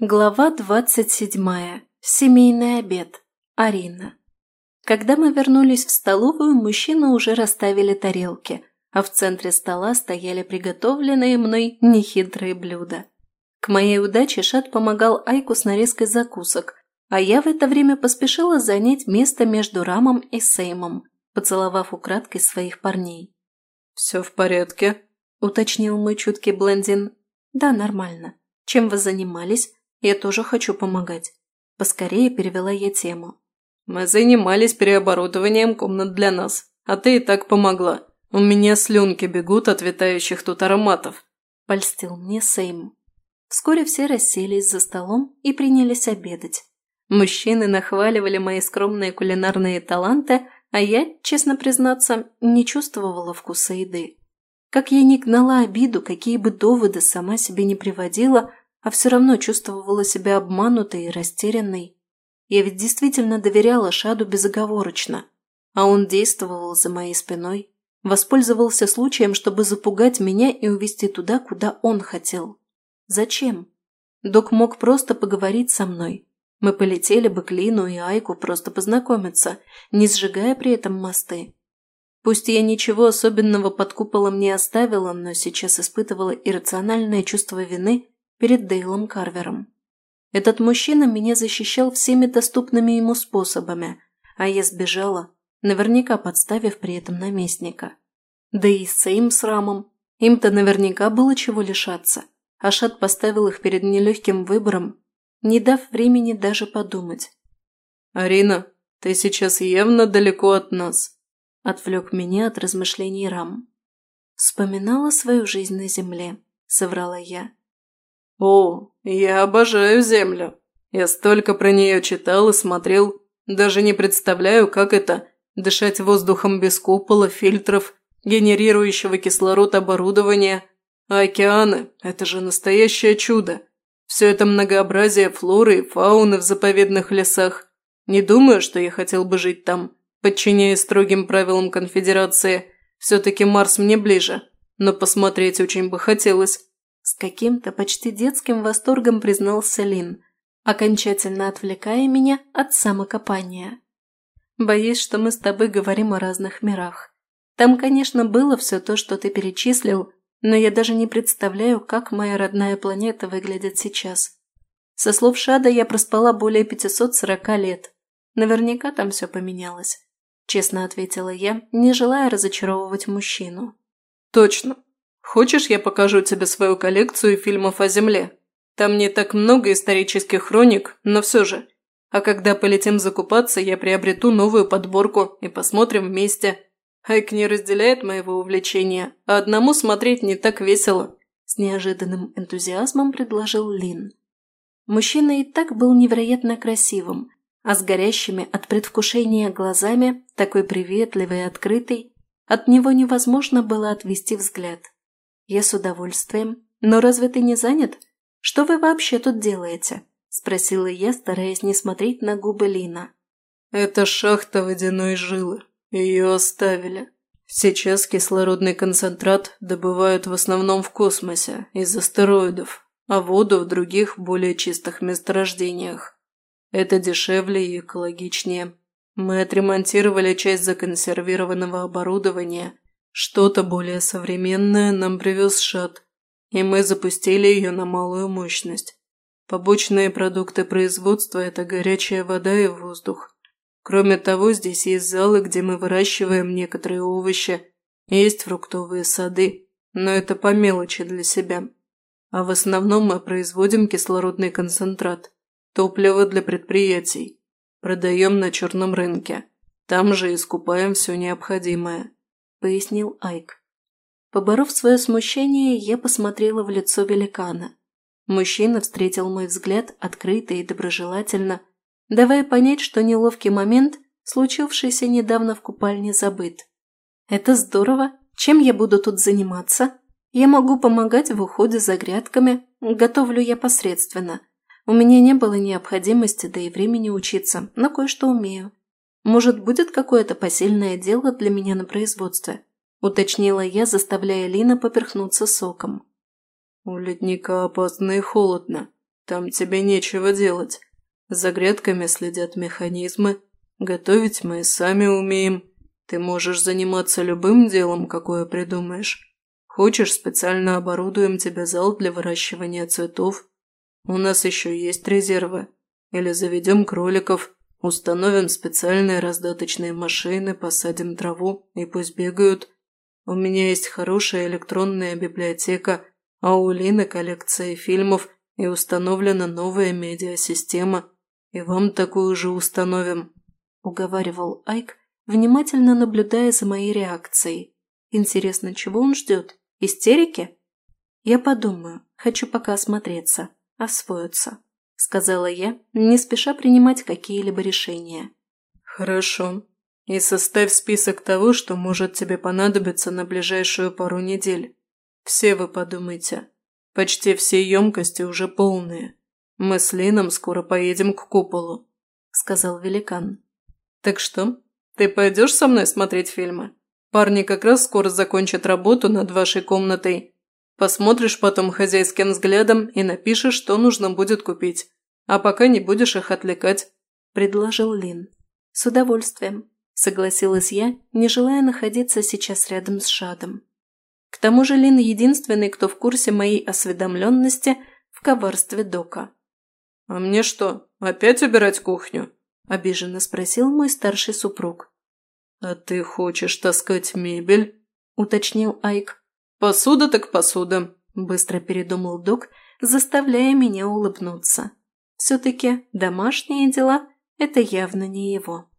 Глава двадцать седьмая. Семейный обед. Арина. Когда мы вернулись в столовую, мужчины уже расставили тарелки, а в центре стола стояли приготовленные мной нехитрые блюда. К моей удаче Шат помогал Айку с нарезкой закусок, а я в это время поспешила занять место между Рамом и Сеймом, поцеловав украдкой своих парней. «Все в порядке?» – уточнил мой чуткий блондин. «Да, нормально. Чем вы занимались?» Я тоже хочу помогать. Поскорее перевела я тему. Мы занимались переоборудованием комнат для нас, а ты и так помогла. У меня слюнки бегут от витающих тут ароматов. Польстил мне Сейм. Вскоре все расселись за столом и принялись обедать. Мужчины нахваливали мои скромные кулинарные таланты, а я, честно признаться, не чувствовала вкуса еды. Как я не гнала обиду, какие бы доводы сама себе не приводила, а все равно чувствовала себя обманутой и растерянной. Я ведь действительно доверяла Шаду безоговорочно, а он действовал за моей спиной, воспользовался случаем, чтобы запугать меня и увести туда, куда он хотел. Зачем? Док мог просто поговорить со мной. Мы полетели бы к Лину и Айку просто познакомиться, не сжигая при этом мосты. Пусть я ничего особенного под куполом не оставила, но сейчас испытывала иррациональное чувство вины перед Дейлом Карвером. Этот мужчина меня защищал всеми доступными ему способами, а я сбежала, наверняка подставив при этом наместника. Да и с с Рамом. Им-то наверняка было чего лишаться. Ашат поставил их перед нелегким выбором, не дав времени даже подумать. «Арина, ты сейчас явно далеко от нас», – отвлек меня от размышлений Рам. «Вспоминала свою жизнь на земле», – соврала я. «О, я обожаю Землю. Я столько про нее читал и смотрел. Даже не представляю, как это – дышать воздухом без купола, фильтров, генерирующего кислород оборудования. А океаны – это же настоящее чудо. Все это многообразие флоры и фауны в заповедных лесах. Не думаю, что я хотел бы жить там, подчиняясь строгим правилам конфедерации. Все-таки Марс мне ближе, но посмотреть очень бы хотелось. С каким-то почти детским восторгом признался Лин, окончательно отвлекая меня от самокопания. «Боюсь, что мы с тобой говорим о разных мирах. Там, конечно, было все то, что ты перечислил, но я даже не представляю, как моя родная планета выглядит сейчас. Со слов Шада я проспала более 540 лет. Наверняка там все поменялось», – честно ответила я, не желая разочаровывать мужчину. «Точно. Хочешь, я покажу тебе свою коллекцию фильмов о Земле? Там не так много исторических хроник, но все же. А когда полетим закупаться, я приобрету новую подборку и посмотрим вместе. Айк не разделяет моего увлечения, а одному смотреть не так весело», – с неожиданным энтузиазмом предложил Лин. Мужчина и так был невероятно красивым, а с горящими от предвкушения глазами, такой приветливый и открытый, от него невозможно было отвести взгляд. «Я с удовольствием. Но разве ты не занят? Что вы вообще тут делаете?» – спросила я, стараясь не смотреть на губы Лина. «Это шахта водяной жилы. Ее оставили. Сейчас кислородный концентрат добывают в основном в космосе, из астероидов, а воду в других, более чистых месторождениях. Это дешевле и экологичнее. Мы отремонтировали часть законсервированного оборудования – что-то более современное нам привез Шат, и мы запустили ее на малую мощность. Побочные продукты производства – это горячая вода и воздух. Кроме того, здесь есть залы, где мы выращиваем некоторые овощи, есть фруктовые сады, но это по мелочи для себя. А в основном мы производим кислородный концентрат, топливо для предприятий, продаем на черном рынке. Там же искупаем все необходимое. – пояснил Айк. Поборов свое смущение, я посмотрела в лицо великана. Мужчина встретил мой взгляд открыто и доброжелательно, давая понять, что неловкий момент, случившийся недавно в купальне, забыт. «Это здорово. Чем я буду тут заниматься? Я могу помогать в уходе за грядками, готовлю я посредственно. У меня не было необходимости, да и времени учиться, но кое-что умею. Может, будет какое-то посильное дело для меня на производстве?» – уточнила я, заставляя Лина поперхнуться соком. «У ледника опасно и холодно. Там тебе нечего делать. За грядками следят механизмы. Готовить мы сами умеем. Ты можешь заниматься любым делом, какое придумаешь. Хочешь, специально оборудуем тебе зал для выращивания цветов. У нас еще есть резервы. Или заведем кроликов, установим специальные раздаточные машины, посадим траву и пусть бегают. У меня есть хорошая электронная библиотека, а у Лины коллекция фильмов и установлена новая медиасистема. И вам такую же установим», – уговаривал Айк, внимательно наблюдая за моей реакцией. «Интересно, чего он ждет? Истерики?» «Я подумаю. Хочу пока осмотреться, освоиться», – сказала я, не спеша принимать какие-либо решения. «Хорошо. И составь список того, что может тебе понадобиться на ближайшую пару недель. Все вы подумайте. Почти все емкости уже полные. Мы с Лином скоро поедем к куполу», – сказал великан. «Так что, ты пойдешь со мной смотреть фильмы? Парни как раз скоро закончат работу над вашей комнатой. Посмотришь потом хозяйским взглядом и напишешь, что нужно будет купить. А пока не будешь их отвлекать», – предложил Лин. «С удовольствием», – согласилась я, не желая находиться сейчас рядом с Шадом. К тому же Лин единственный, кто в курсе моей осведомленности в коварстве Дока. «А мне что, опять убирать кухню?» – обиженно спросил мой старший супруг. «А ты хочешь таскать мебель?» – уточнил Айк. «Посуда так посуда», – быстро передумал Док, заставляя меня улыбнуться. Все-таки домашние дела – это явно не его.